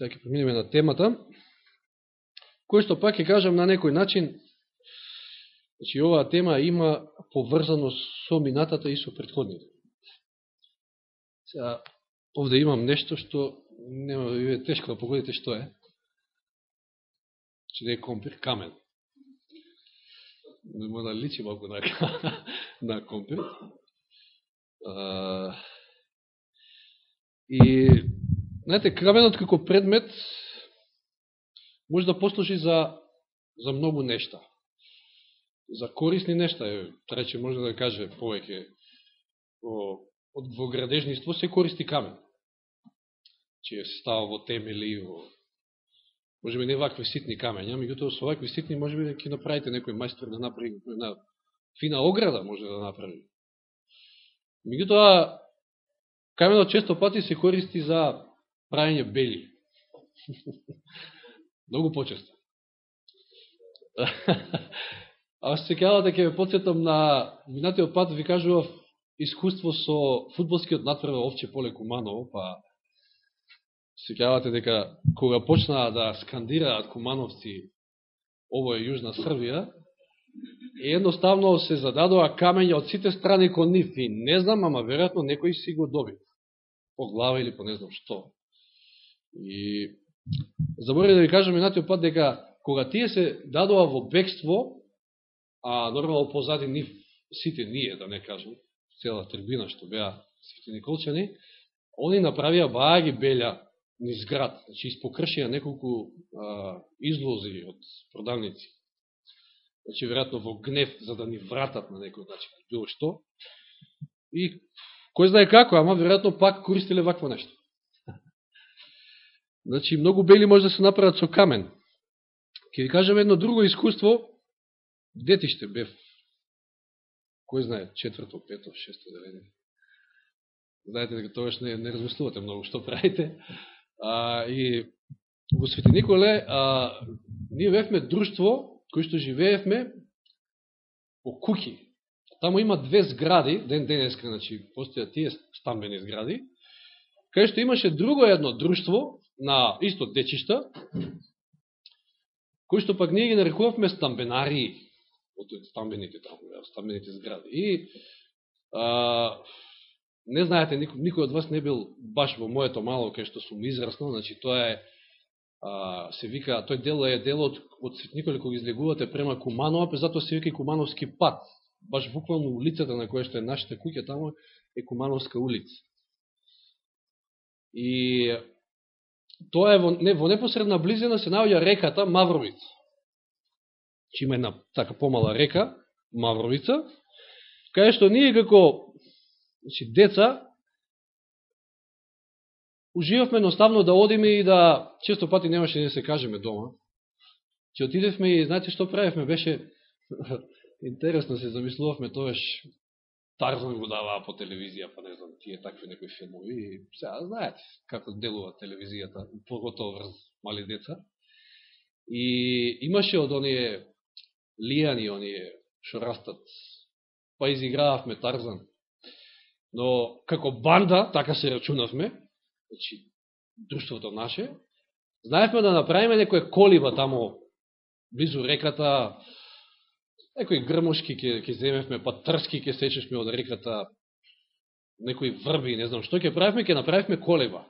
сега ќе преминеме на темата, кој што пак ќе кажам на некој начин, значи оваа тема има поврзано со минатата и со предходните. Сега, овде имам нешто што нема да ви е тешко да погодите што е. Че не е компир, камен. Не Нема да личи малко на, на компир. А, и, знаете, каменот како предмет може да послужи за, за многу нешта. За корисни нешта, трече може да каже повеќе од во градежниство се користи камен че се става во темели, во... може би не вакви ситни камења, меѓутоа со вакви ситни може би да ќе направите некој мајстор да направи една фина ограда може да направи. Меѓутоа, каменот често пати се користи за правење бели. Многу почесто. А се кјавате да ќе ве подсетам на минатиот пат ви кажував искуство со фудбалскиот натпревар Овче Поле Куманово, па Секјавате дека кога почнаа да скандираат кумановци ово е Јужна Србија, и едноставно се зададоа камења од сите страни кон нив и не знам, ама веројатно некој си го доби. По глава или по не знам што. И заборите да ви кажам минатиот пат дека кога тие се дадоа во бегство, а нормално позади нив сите ние, да не кажам, цела трибина што беа сите Николчани, они направија бааги белја низ град. Значи, испокршија неколку а, излози од продавници. Значи, веројатно во гнев, за да ни вратат на некој начин, било што. И кој знае како, ама веројатно пак користиле вакво нешто. Значи, многу бели може да се направат со камен. Ке ви кажем едно друго искуство. Детиште бев. Кој знае, четврто, пето, шесто деление. Знаете дека тоа не, не размислувате многу што правите. А, и во Свети Николе, а, ние бевме друштво кој што живеевме по куки. Таму има две згради, ден денеска, значи, постојат тие стамбени згради, кај што имаше друго едно друштво на исто дечишта, кои што пак ние ги нарекувавме стамбенарии, од стамбените таму, стамбените згради. И а, не знаете, никој, никој од вас не бил баш во моето мало, кај што сум израснал, значи тоа е, а, се вика, тој дел е дел од, од Николи кога излегувате према Куманова, па затоа се вика и Кумановски пат. Баш буквално улицата на која што е нашата куќа, таму е Кумановска улица. И тоа е во, не, во непосредна близина се наоѓа реката Мавровица. Че има една така помала река, Мавровица, кај што ние како си, деца, уживавме едноставно да одиме и да, често пати немаше да се кажеме дома, че отидевме и знаете што правевме, беше интересно се замислувавме тоаш Тарзан го даваа по телевизија, па не знам, тие такви некои филмови, и сега знаете како делува телевизијата, поготово врз мали деца. И имаше од оние лијани, оние што растат, па изигрававме Тарзан. Но како банда, така се рачунавме, значи, друштвото наше, знаевме да направиме некоја колиба тамо, близу реката, некои грмушки ќе, ќе земевме, па трски ќе сечешме од реката, некои врби, не знам што ќе правиме, ќе направивме колеба.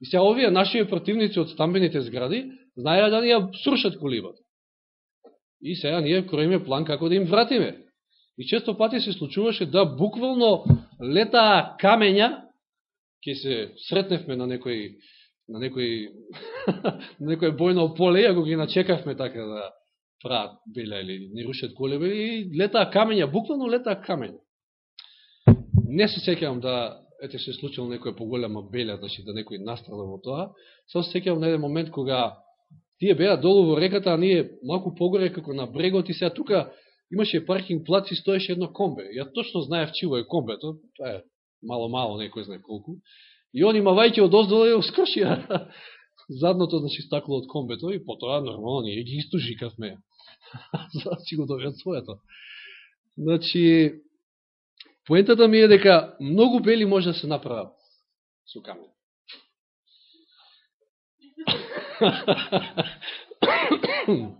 И сега овие наши противници од стамбените згради знаеа да ни ја срушат колибата. И сега ние кроиме план како да им вратиме. И често пати се случуваше да буквално летаа камења, ќе се сретневме на некој на некој на некој бојно поле, ако ги начекавме така да прават беля или не рушат колебе и летаа камења, буквално летаа камења. Не се сеќавам да ете се случило некоја поголема белја, значи да некој настрада во тоа. Само се сеќавам на еден момент кога тие беа долу во реката, а ние малку погоре како на брегот и сега тука имаше паркинг плац и стоеше едно комбе. Ја точно знаев чиво е комбето, тоа е мало-мало, некој знае колку. И он има вајќе од оздола и скршија задното, значи, стакло од комбето и потоа, нормално, ние ги истужикавме за да си го добиат своето. Значи, поентата ми е дека многу бели може да се направат со камен.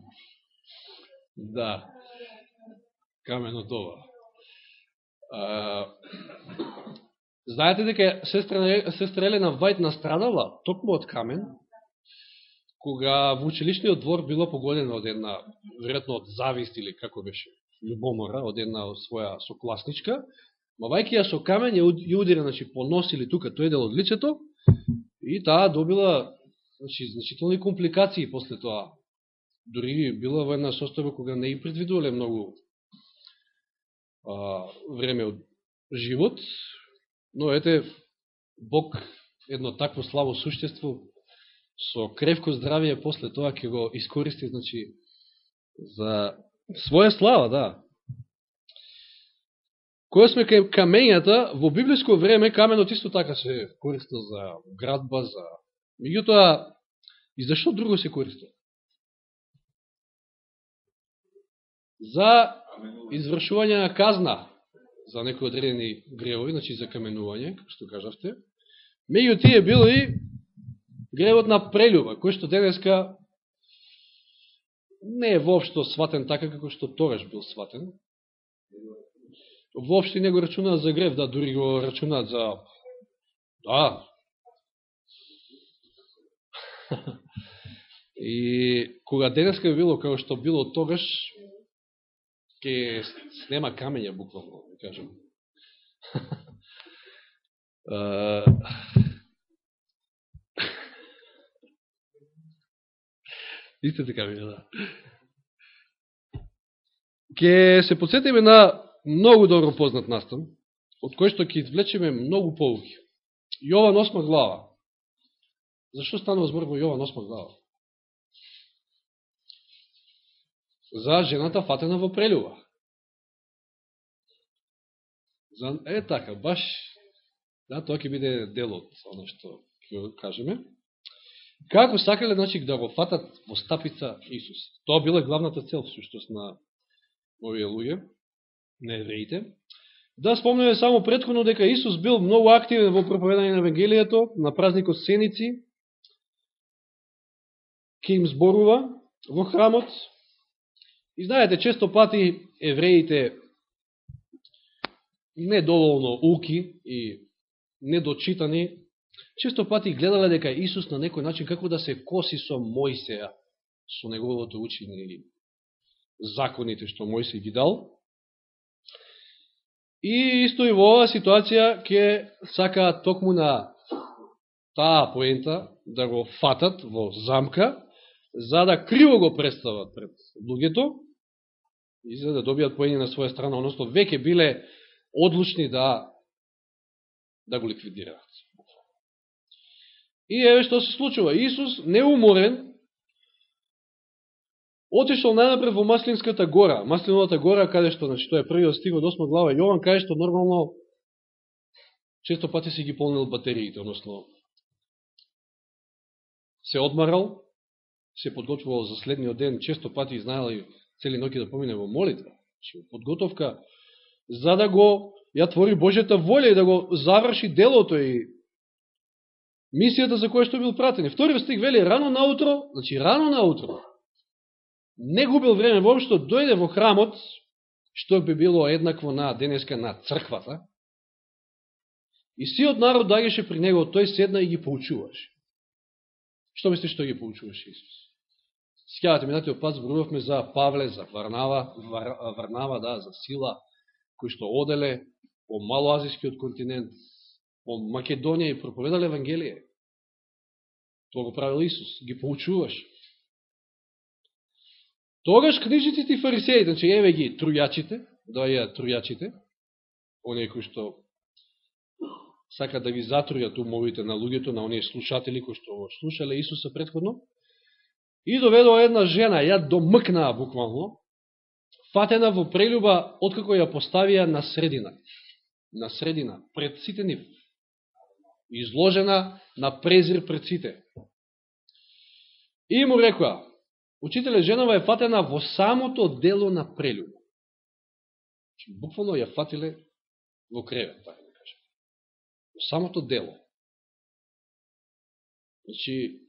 да. Камено ова. А, знаете дека сестра, сестра Елена Вајт настрадала токму од камен, кога во училишниот двор било погодено од една, веројатно од завист или како беше, любомора, од една своја сокласничка, мавајки ја со камен ја удира, значи, по нос или тука, тој дел од лицето, и таа добила значи, значителни компликации после тоа. Дори била во една состојба кога не и предвидувале многу а, време од живот, но ете, Бог едно такво славо суштество со кревко здравие после тоа ќе го искористи, значи, за своја слава, да. Која сме кај камењата, во библиско време каменот исто така се користил за градба, за... Меѓутоа, и зашто друго се користил? За извршување на казна за некои одредени гревови, значи за каменување, како што кажавте. Меѓу тие било и гревот на прелюба, кој што денеска не е воопшто сватен така како што тогаш бил сватен. Воопшто не го рачунаат за грев, да, дури го рачунаат за... Да. И кога денеска било како што било тогаш, ќе снема камења, буквално, да кажем. Исто така ми да. Ке се подсетиме на многу добро познат настан, од кој што ќе извлечеме многу полуги Јован 8 глава. Зашто станува збор во Јован 8 глава? За жената фатена во прелюба. За, е така, баш, да, тоа ќе биде дел од оно што ќе кажеме. Како сакале, значи, да го фатат во стапица Исус. Тоа била главната цел, всушност, на овие луѓе, на евреите. Да спомнеме само предходно дека Исус бил многу активен во проповедање на Евангелието, на празникот Сеници, ке им зборува во храмот. И знаете, често пати евреите недоволно уки и недочитани често пати гледале дека Исус на некој начин како да се коси со Мојсеја, со неговото учење или законите што Мојсеј ги дал. И исто и во оваа ситуација ќе сакаат токму на таа поента да го фатат во замка, за да криво го представат пред луѓето и за да добијат поени на своја страна, односно веќе биле одлучни да да го ликвидираат. И еве што се случува. Исус, неуморен, отишол најнапред во Маслинската гора. Маслиновата гора, каде што, значи, тоа е првиот стиг од 8 глава Јован, каде што нормално често пати си ги полнил батериите, односно се одмарал, се подготвувал за следниот ден, често пати знаел и цели ноки да помине во молитва. Значи, подготовка за да го ја твори Божјата волја и да го заврши делото и мисијата за која што бил пратен. Вториот стих вели рано наутро, значи рано наутро, не губил време воопшто, да дојде во храмот, што би било еднакво на денеска на црквата, и сиот народ дагеше при него, тој седна и ги поучуваше. Што мислиш што ги поучуваше Исус? Скјавате, минатиот пат зборувавме за Павле, за Варнава, Вар, Варнава, да, за сила, кои што оделе по малоазискиот континент, во Македонија и проповедал Евангелие. Тоа го правил Исус, ги поучуваш. Тогаш книжниците и фарисеите, значи еве ги трујачите, доаја трујачите, оние кои што сака да ги затрујат умовите на луѓето, на оние слушатели кои што слушале Исуса предходно, и доведува една жена, ја домкнаа буквално, фатена во прелюба, откако ја поставија на средина. На средина, пред сите нив изложена на презир пред сите. И му рекоа, учителе, женова е фатена во самото дело на прелюб. Значи, буквално ја фатиле во кревет, така да кажем. Во самото дело. Значи,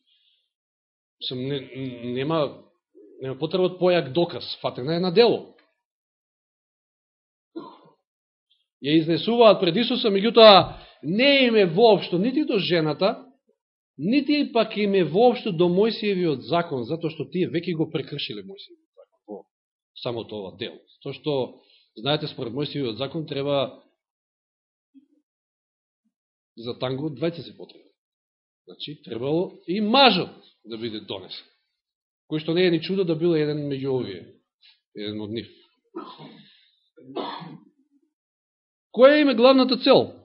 Сам, не, нема, нема потреба од појак доказ, фатена е на дело. Ја изнесуваат пред Исуса, меѓутоа не име воопшто нити до жената, нити пак име воопшто до Мојсиевиот закон, затоа што тие веќе го прекршиле Мојсиевиот закон во самото ова дел. Тоа што, знаете, според Мојсиевиот закон треба за танго двајца се потреба. Значи, требало и мажот да биде донесен. Кој што не е ни чудо да било еден меѓу овие, еден од нив. Која им е главната цел?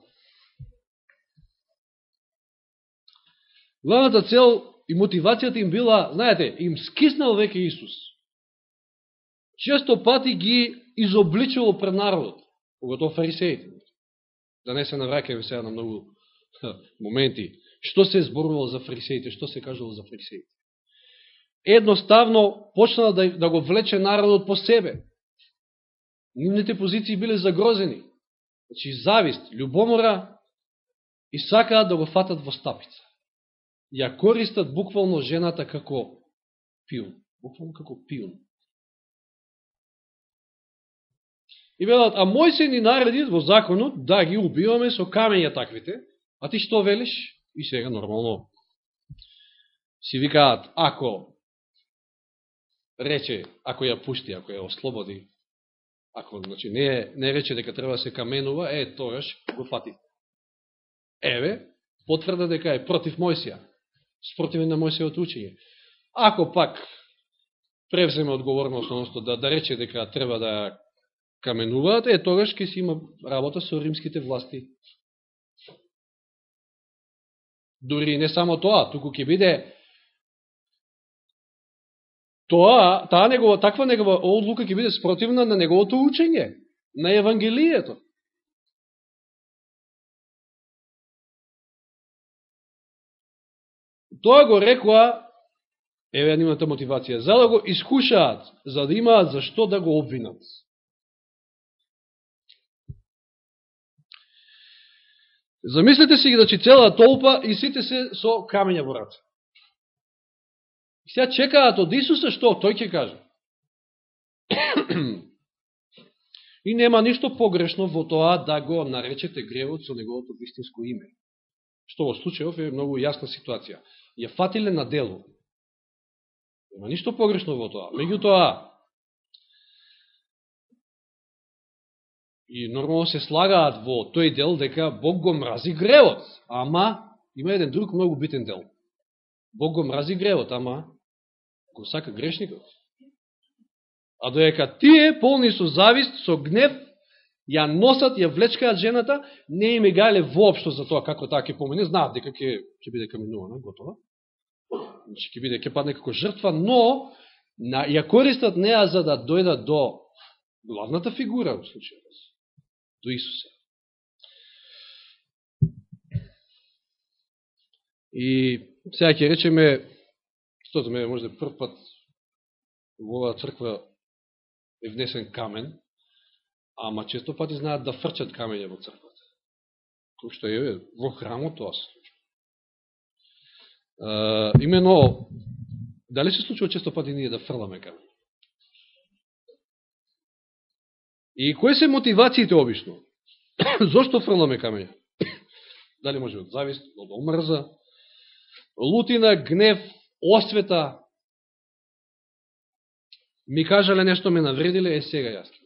Главната цел и мотивацијата им била, знаете, им скиснал веќе Исус. Често пати ги изобличувал пред народот, поготово фарисеите. Да не се навракаме сега на многу моменти. Што се зборувало за фарисеите, што се кажувало за фарисеите. Едноставно почнала да, да го влече народот по себе. Нивните позиции биле загрозени. Значи, завист, любомора и сакаат да го фатат во стапица ја користат буквално жената како пиун. Буквално како пиун. И велат, а Мојсе ни нареди во законот да ги убиваме со камења таквите, а ти што велиш? И сега нормално си викаат, ако рече, ако ја пушти, ако ја ослободи, ако значи, не, не рече дека треба да се каменува, е, тогаш го фати. Еве, потврда дека е против Мојсија спротивен на Мојсеот учење. Ако пак превземе одговорност, односно да, да рече дека треба да каменуваат, е тогаш ќе си има работа со римските власти. Дори не само тоа, туку ќе биде тоа, таа негова, таква негова одлука ќе биде спротивна на неговото учење, на Евангелието. Тоа го рекла, еве нивната мотивација, за да го искушаат, за да имаат за што да го обвинат. Замислете си, значи, цела толпа и сите се со камења во раце. И сега чекаат од Исуса што тој ќе каже. и нема ништо погрешно во тоа да го наречете гревот со неговото вистинско име. Што во случајов е многу јасна ситуација ја фатиле на дело. Нема ништо погрешно во тоа. Меѓутоа, и нормално се слагаат во тој дел дека Бог го мрази гревот. Ама, има еден друг многу битен дел. Бог го мрази гревот, ама го сака грешникот. А доека тие, полни со завист, со гнев, ја носат, ја влечкаат жената, не им е гајле воопшто за тоа како таа ќе помине, знаат дека ќе, ќе биде каменувана, готова. Значи ќе биде, ќе падне како жртва, но на, ја користат неа за да дојдат до главната фигура во случајот, до Исуса. И сега ќе речеме, што за мене може да прв пат во оваа црква е внесен камен, ама често пати знаат да фрчат камења во црквата. Кој што е во храмот тоа се случува. имено, дали се случува често пати ние да фрламе камења? И кои се мотивациите обично? Зошто фрламе камења? Дали може од завист, од омрза, лутина, гнев, освета, ми кажале нешто ме навредиле, е сега јас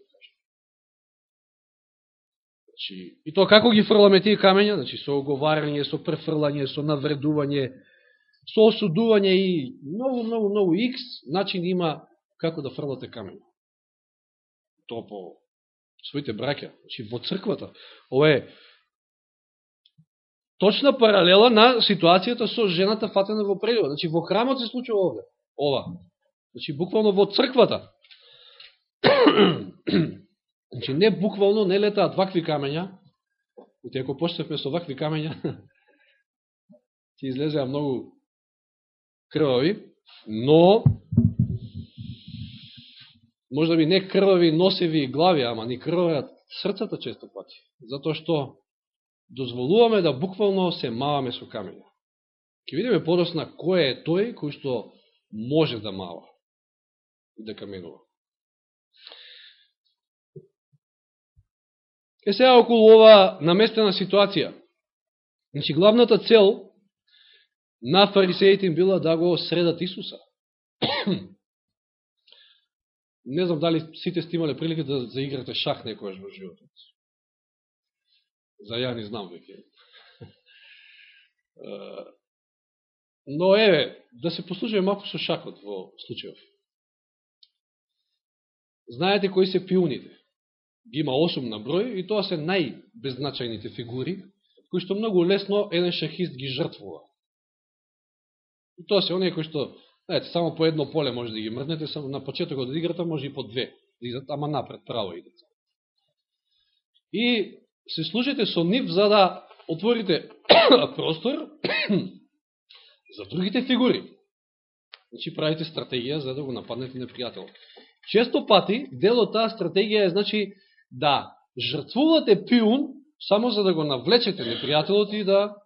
Значи, и тоа како ги фрламе тие камења? Значи, со оговарање, со префрлање, со навредување, со осудување и многу, многу, многу икс начин има како да фрлате камења. Тоа по своите браќа, значи во црквата. Ова е точна паралела на ситуацијата со жената фатена во прелива. Значи во храмот се случува овде. Ова. Значи буквално во црквата. Значи, не буквално не летаат вакви камења, оти ако почнеме со вакви камења, ќе излезеа многу крвави, но можда би не крвави носеви глави, ама ни крваат срцата често пати, затоа што дозволуваме да буквално се маваме со камења. Ке видиме подосна кој е тој кој што може да мава и да каменува. Е сега околу ова наместена ситуација. Значи, главната цел на фарисеите им била да го средат Исуса. Не знам дали сите сте имале прилика да заиграте шах некојаш во животот. За ја не знам веќе. Но еве, да се послужиме малко со шахот во случајов. Знаете кои се пиуните? Ги има 8 на број и тоа се најбезначајните фигури, кои што многу лесно еден шахист ги жртвува. И тоа се оние кои што, знаете, само по едно поле може да ги мрднете, само на почетокот од играта може и по две, да идат, ама напред право идат. И се служите со нив за да отворите простор за другите фигури. Значи правите стратегија за да го нападнете непријателот. Често пати дел од таа стратегија е значи да жртвувате пиун само за да го навлечете непријателот и да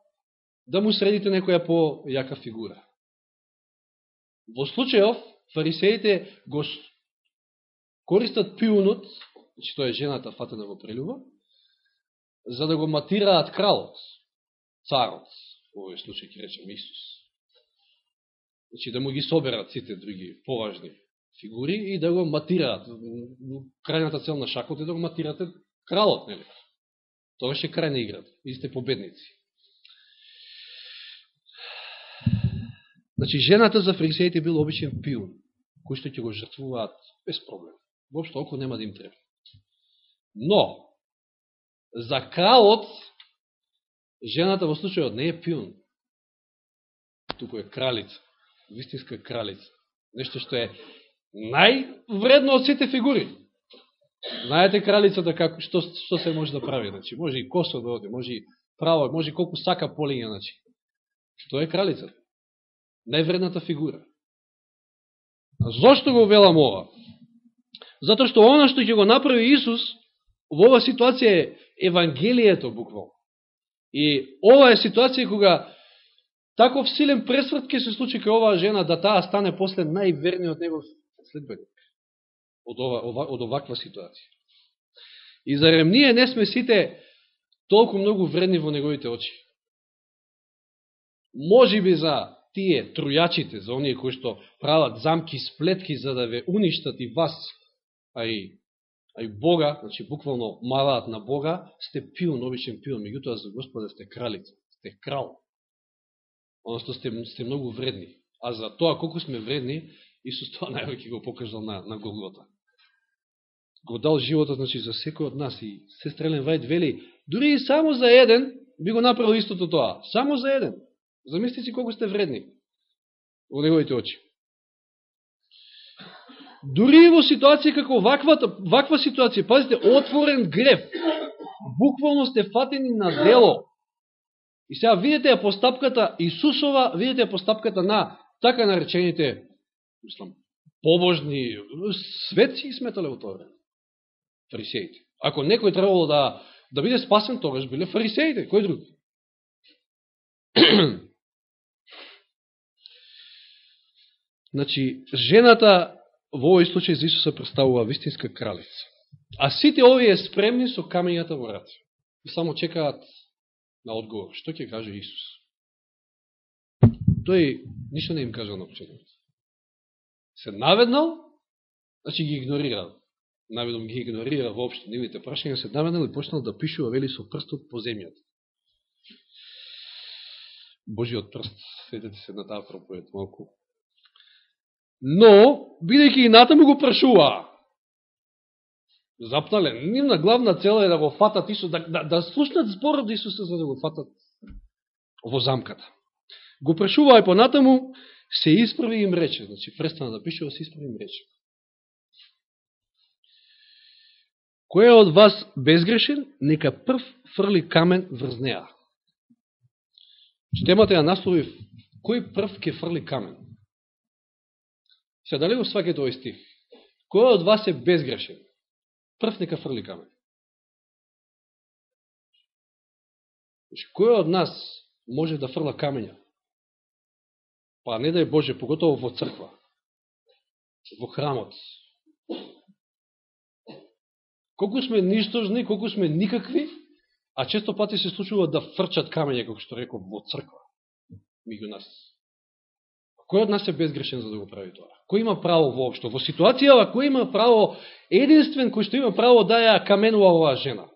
да му средите некоја по јака фигура. Во случајов фарисеите го користат пиунот, че тоа е жената фатена во прелюба, за да го матираат кралот, царот, во овој случај ќе речем Исус. Значи да му ги соберат сите други поважни фигури и да го матираат. Крајната цел на шакот е да го матирате кралот, нели? Тоа ше крај на играта. И сте победници. Значи, жената за фарисеите бил обичен пиун, кој што ќе го жртвуваат без проблем. Вопшто око нема да им треба. Но, за кралот, жената во случајот не е пиун, туку е кралица вистинска кралица. Нешто што е највредно од сите фигури. Знаете кралицата како што што се може да прави, значи може и косо да оди, може и право, може и колку сака полиња, значи. Што е кралицата? Највредната фигура. А зошто го велам ова? Затоа што она што ќе го направи Исус во ова ситуација е Евангелието буквално. И ова е ситуација кога Таков силен пресврт ќе се случи кај оваа жена да таа стане после најверниот негов следбеник од, ова, од оваква ситуација. И зарем ние не сме сите толку многу вредни во неговите очи. Може би за тие трујачите, за оние кои што прават замки, сплетки за да ве уништат и вас, а и, а и Бога, значи буквално малаат на Бога, сте пион, обичен пион, меѓутоа за Господа сте кралица, сте крал одnosno сте, сте многу вредни. А за тоа колку сме вредни, Исус тоа највеќе го покажал на, на Голгота. Го дал животот значи, за секој од нас и сестрелен Вајд вели, дури и само за еден би го направил истото тоа. Само за еден. Замисли си колко сте вредни во неговите очи. Дури и во ситуација како ваквата, ваква ситуација, пазите, отворен греф, буквално сте фатени на дело, И сега видите ја постапката Исусова, видите ја постапката на така наречените, мислам, побожни, светци сметале во тоа време. Фарисеите. Ако некој требало да, да биде спасен, тогаш биле фарисеите. Кој друг? значи, жената во овој случај за Исуса представува вистинска кралица. А сите овие спремни со камењата во рација. И само чекаат на одговор. Што ќе каже Исус? Тој ништо не им кажа на почетокот. Се наведнал, значи ги игнорирал. Наведом ги игнорира воопшто нивните прашања, се наведнал и почнал да пишува вели со прстот по земјата. Божиот прст, сетете се на таа проповед малку. Но, бидејќи и натаму го прашуваа, запнале. Нивна главна цела е да го фатат Исус, да, да, да слушнат зборот да Исуса за да го фатат во замката. Го прашува и понатаму, се исправи им рече. Значи, престана да пишува, се исправи им рече. Кој е од вас безгрешен, нека прв фрли камен врз неа. Значи, темата ја наслови, кој прв ке фрли камен? Се дали го свакете овој стих? Кој од вас е безгрешен? прв нека фрли камен. Значи, кој од нас може да фрла камења? Па не дај Боже, поготово во црква. во храмот. Колку сме ништожни, колку сме никакви, а често пати се случува да фрчат камење, како што реков, во црква, меѓу нас. Кој од нас е безгрешен за да го прави тоа? Кој има право воопшто? Во ситуацијава, кој има право, единствен кој што има право да ја каменува оваа жена?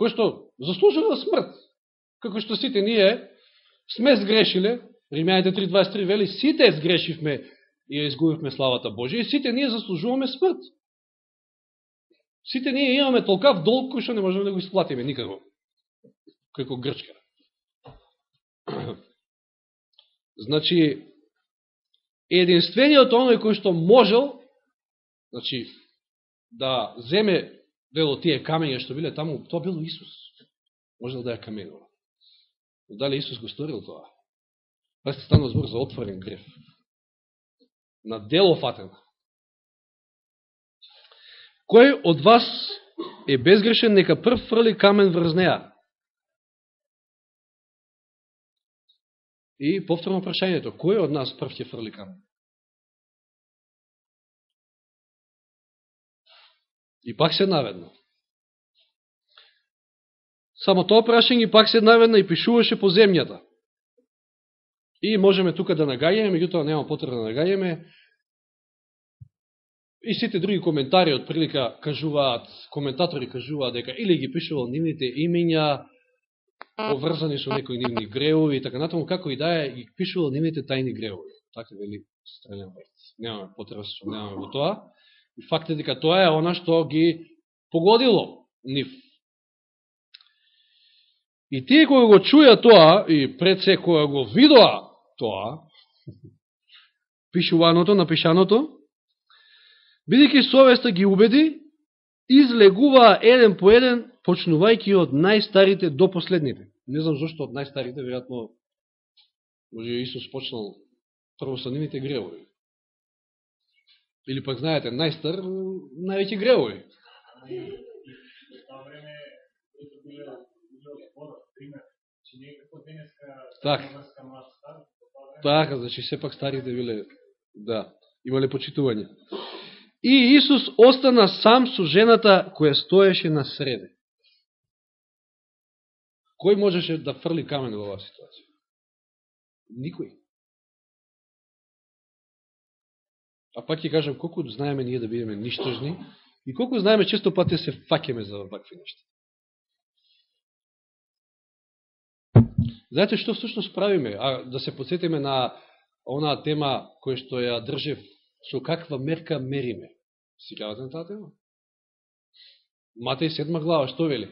Кој што заслужува смрт? Како што сите ние сме сгрешиле, Римјаните 3.23 вели, сите сгрешивме и ја изгубивме славата Божија, и сите ние заслужуваме смрт. Сите ние имаме толкав долг кој што не можеме да го исплатиме никако. Како Грчка. Значи, единствениот оној кој што можел, значи, да земе дел од тие камења што биле таму, тоа било Исус. Можел да ја каменува. Дали Исус го сторил тоа? Пасте станува збор за отворен греф. На дело фатен. Кој од вас е безгрешен, нека прв фрли камен врз неа. И повторно прашањето, кој од нас прв ќе фрли камен? И пак се наведно. Само тоа прашање пак се наведно и пишуваше по земјата. И можеме тука да нагајаме, меѓутоа нема потреба да нагајаме. И сите други коментари од прилика кажуваат, коментатори кажуваат дека или ги пишувал нивните имења, поврзани со некои нивни греови и така натаму, како и да е, ги пишувал нивните тајни греови. Така вели Стелен Вајц. Немаме потреба со се сомневаме во тоа. И факт е дека тоа е она што ги погодило нив. И тие кои го чуја тоа, и пред се која го видоа тоа, пишуваното, напишаното, бидеќи совеста ги убеди, излегуваа еден по еден почнувајќи од најстарите до последните. Не знам зашто од најстарите, веројатно, може Исус почнал прво со нивните гревови. Или пак знаете, најстар, највеќе гревови. Така. Така, значи сепак старите да биле, да, имале почитување. И Исус остана сам со жената која стоеше на среде. Кој можеше да фрли камен во оваа ситуација? Никој. А пак ќе кажам, колку знаеме ние да бидеме ништожни и колку знаеме често пати се факеме за вакви нешта. Знаете што всушност правиме? А да се подсетиме на онаа тема која што ја држев со каква мерка мериме. Сикавате на таа тема? Матеј седма глава, што вели?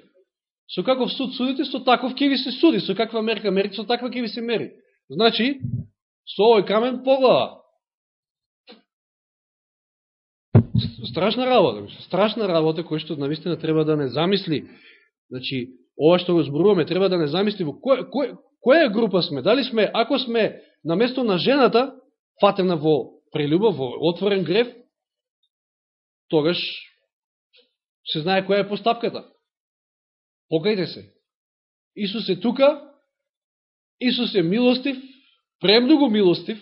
Со каков суд судите, со таков ќе ви се суди. Со каква мерка мери, со таква ќе ви се мери. Значи, со овој камен поглава. Страшна работа. Страшна работа која што наистина треба да не замисли. Значи, ова што го зборуваме, треба да не замисли во кој, кој, која група сме. Дали сме, ако сме на место на жената, фатена во прелюбов, во отворен греф, тогаш се знае која е постапката. Покајте се. Исус е тука, Исус е милостив, премногу милостив,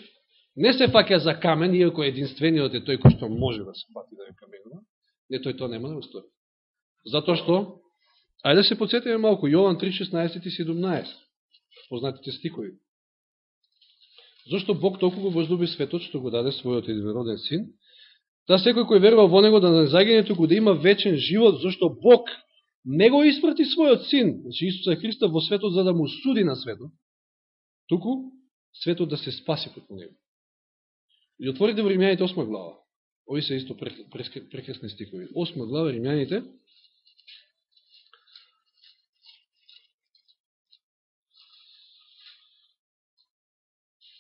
не се фаќа за камен, иако единствениот е тој кој што може да се фати да ја каменува, не тој тоа нема да го стори. Затоа што, ајде да се подсетиме малку, Јован 3.16 и 17, познатите стикови. Зошто Бог толку го возлюби светот, што го даде својот единороден син, да секој кој верува во него да не загине, туку да има вечен живот, зашто Бог не го испрати својот син, значи Исуса Христа во светот за да му суди на светот, туку светот да се спаси преку него. И отворите во Римјаните 8 глава. Ови се исто прекрасни стикови. 8 глава Римјаните.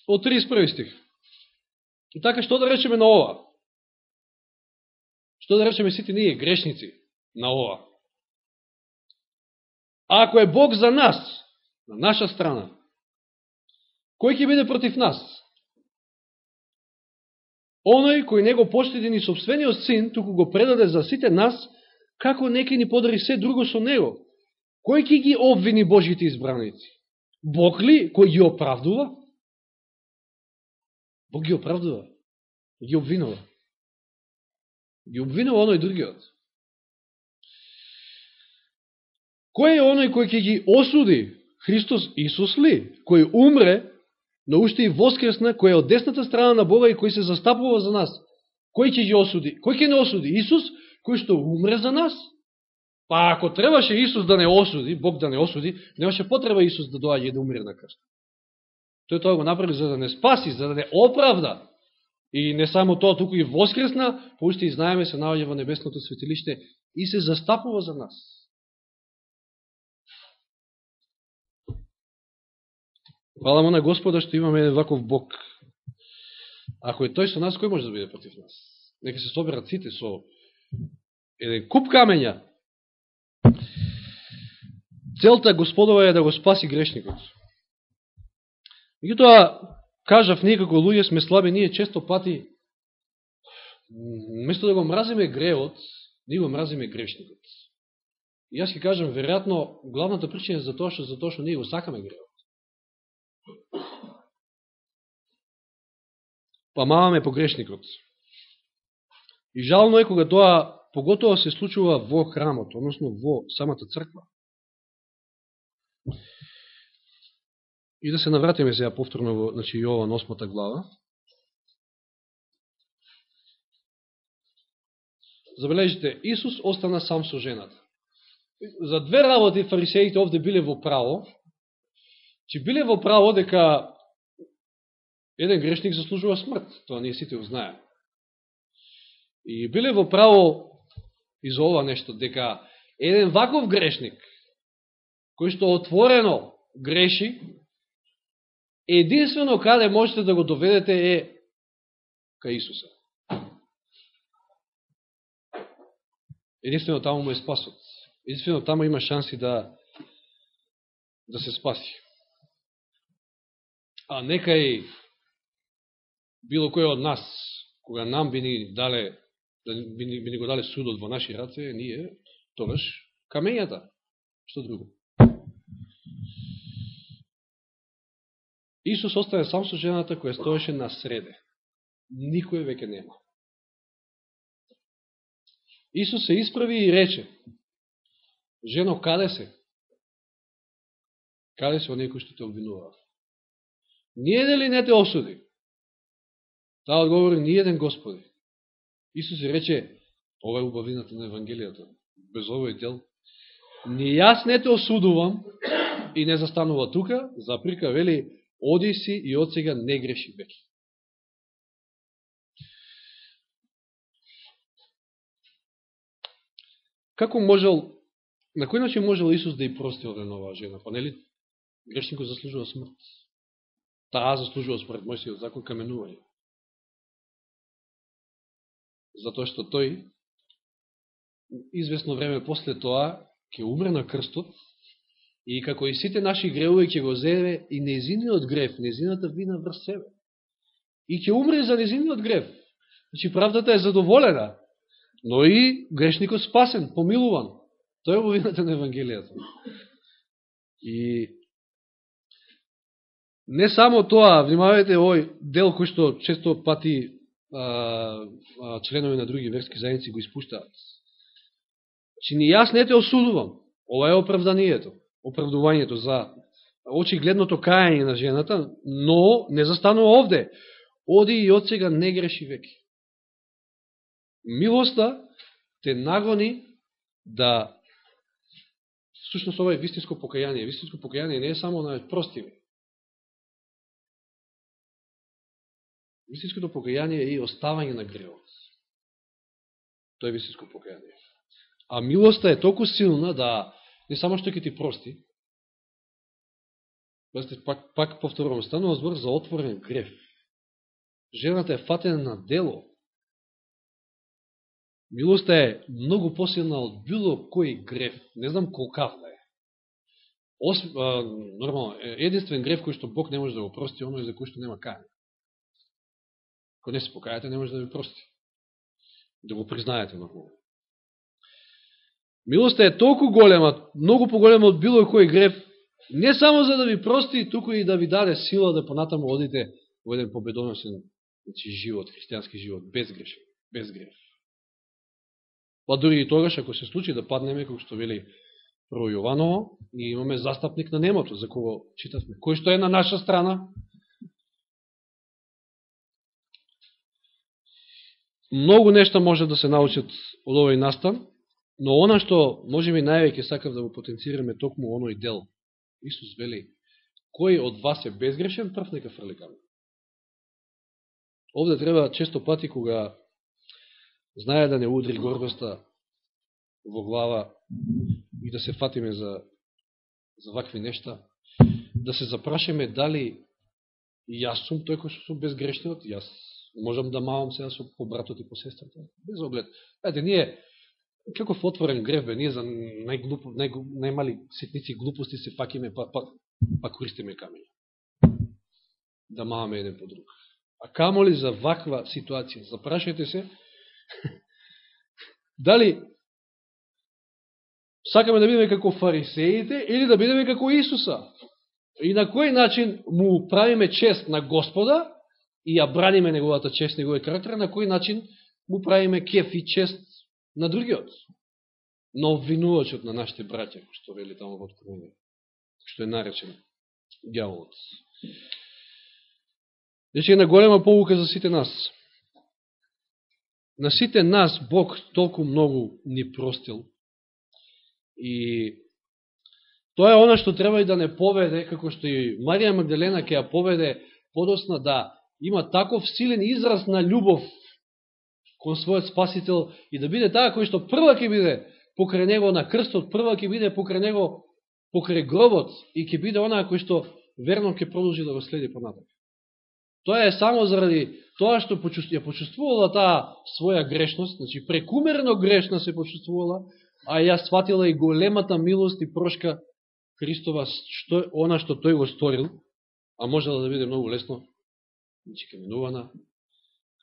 Од 31 стих. И така, што да речеме на ова? Што да речеме сите ние, грешници, на ова? А ако е Бог за нас, на наша страна, кој ќе биде против нас? Оној кој не го поштеди ни собствениот син, туку го предаде за сите нас, како неки ни подари се друго со него? Кој ќе ги обвини Божите избраници? Бог ли кој ги оправдува? Бог ги оправдува, ги обвинува. Ги обвинува оној другиот. Кој е оној кој ќе ги осуди? Христос Исус ли? Кој умре, но уште и воскресна, кој е од десната страна на Бога и кој се застапува за нас? Кој ќе ги осуди? Кој ќе не осуди? Исус, кој што умре за нас? Па ако требаше Исус да не осуди, Бог да не осуди, немаше потреба Исус да доаѓе и да умре на крст. Тој тоа го направи за да не спаси, за да не оправда. И не само тоа, туку и воскресна, поуште и знаеме се наоѓа во небесното светилиште и се застапува за нас. Хвала му на Господа што имаме еден ваков Бог. Ако е тој со нас, кој може да биде против нас? Нека се соберат сите со еден куп камења. Целта Господова е да го спаси грешникот. Меѓутоа, кажав, ние како луѓе сме слаби, ние често пати, место да го мразиме греот, ние го мразиме грешникот. И јас ќе кажам, веројатно, главната причина е за тоа што, за тоа што ние го сакаме греот. Па маваме погрешникот. И жално е кога тоа поготово се случува во храмот, односно во самата црква. И да се навратиме сега повторно во значи, Јован 8 глава. Забележите, Исус остана сам со жената. За две работи фарисеите овде биле во право, че биле во право дека еден грешник заслужува смрт. Тоа ние сите го знаеме. И биле во право и за ова нешто, дека еден ваков грешник, кој што отворено греши, единствено каде можете да го доведете е кај Исуса. Единствено таму му е спасот. Единствено таму има шанси да да се спаси. А нека и било кој од нас, кога нам би ни дале да би ни, би ни го дале судот во наши раце, ние, тогаш, камењата. Што друго? Исус остане сам со жената која стоеше на среде. Никој веќе нема. Исус се исправи и рече, жено, каде се? Каде се оние кои што те обвинуваат? Ние дали не те осуди? Таа одговори, ни еден Господи. Исус и рече, ова е убавината на Евангелијата, без овој дел. Ни јас не те осудувам и не застанува тука, заприка, вели, оди си и од сега не греши веќе. Како можел, на кој начин можел Исус да ја прости од оваа жена? Па нели грешникот заслужува смрт? Таа заслужува според Мојсиот закон каменување затоа што тој известно време после тоа ќе умре на крстот и како и сите наши гревови ќе го земе и незиниот грев, незината вина врз себе. И ќе умре за незиниот грев. Значи правдата е задоволена, но и грешникот спасен, помилуван. Тоа е вината на Евангелијата. И не само тоа, внимавајте овој дел кој што често пати членови на други верски заедници го испуштаат. Чи ни јас не те осудувам. Ова е оправданието, оправдувањето за очигледното кајање на жената, но не застанува овде. Оди и од сега не греши веки. Милоста те нагони да всушност ова е вистинско покаяние. Вистинско покаяние не е само на простиве. Вистинското покаяние е и оставање на гревот. Тоа е вистинско покаяние. А милоста е толку силна да не само што ќе ти прости, пак, пак повторувам, станува збор за отворен греф. Жената е фатена на дело. Милоста е многу посилна од било кој греф. Не знам колкавна е. Ос, а, нормално, единствен греф кој што Бог не може да го прости, оно е за кој што нема кајане. Ако не се покајате, не може да ви прости. Да го признаете нормално. Милоста е толку голема, многу поголема од било кој греф, не само за да ви прости, туку и да ви даде сила да понатаму одите во еден победоносен значи, живот, христијански живот, без греш, без греф. Па дури и тогаш, ако се случи да паднеме, како што вели Прво Јованово, ние имаме застапник на немото, за кого читавме. Кој што е на наша страна? Многу нешта може да се научат од овој настан, но она што може би највеќе сакав да го потенцираме токму оној дел. Исус вели, кој од вас е безгрешен, прв нека фрли камен. Овде треба често пати кога знае да не удри гордоста во глава и да се фатиме за, за вакви нешта, да се запрашеме дали јас сум тој кој што сум безгрешниот, јас можам да мавам сега со по братот и по сестрата, без оглед. Ете, ние, каков отворен грев бе, ние за најглуп, нај, најмали ситници глупости се факиме, па, па, па користиме камења. Да маваме еден по друг. А камо ли за ваква ситуација? Запрашайте се, дали сакаме да бидеме како фарисеите или да бидеме како Исуса? И на кој начин му правиме чест на Господа и ја браниме неговата чест, неговиот карактер, на кој начин му правиме кеф и чест на другиот? Но обвинувачот на нашите браќа, што вели тамо во откровение, што е наречен гјаволот. Значи, една голема полука за сите нас. На сите нас Бог толку многу ни простил и тоа е она што треба и да не поведе, како што и Марија Магдалена ќе ја поведе подосна да има таков силен израз на љубов кон својот спасител и да биде таа кој што прва ќе биде покрај него на крстот, прва ќе биде покрај него покрај гробот и ќе биде онаа кој што верно ќе продолжи да го следи понатак. Тоа е само заради тоа што ја почувствувала таа своја грешност, значи прекумерно грешна се почувствувала, а ја сватила и големата милост и прошка Христова, што, она што тој го сторил, а можела да биде многу лесно, значи каменувана.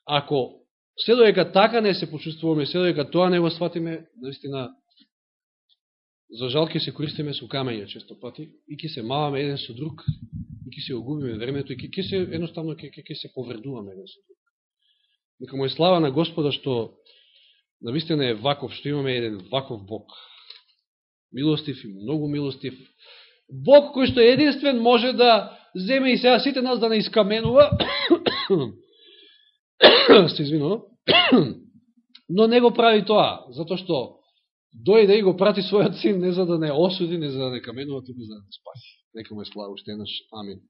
Ако се доека така не се почувствуваме, се доека тоа не го сватиме, наистина, за жал ќе се користиме со камења често пати и ќе се маваме еден со друг и ќе се огубиме времето и ќе, се едноставно ќе, ќе, ќе се повредуваме еден со друг. Нека му е слава на Господа што навистина е ваков, што имаме еден ваков Бог. Милостив и многу милостив. Бог кој што единствен може да земе и сега сите нас да не искаменува, се извинувам, но не го прави тоа, затоа што дојде и го прати својот син не за да не осуди, не за да не каменува, туку за да не спаси. Нека му е слава уште еднаш. Амин.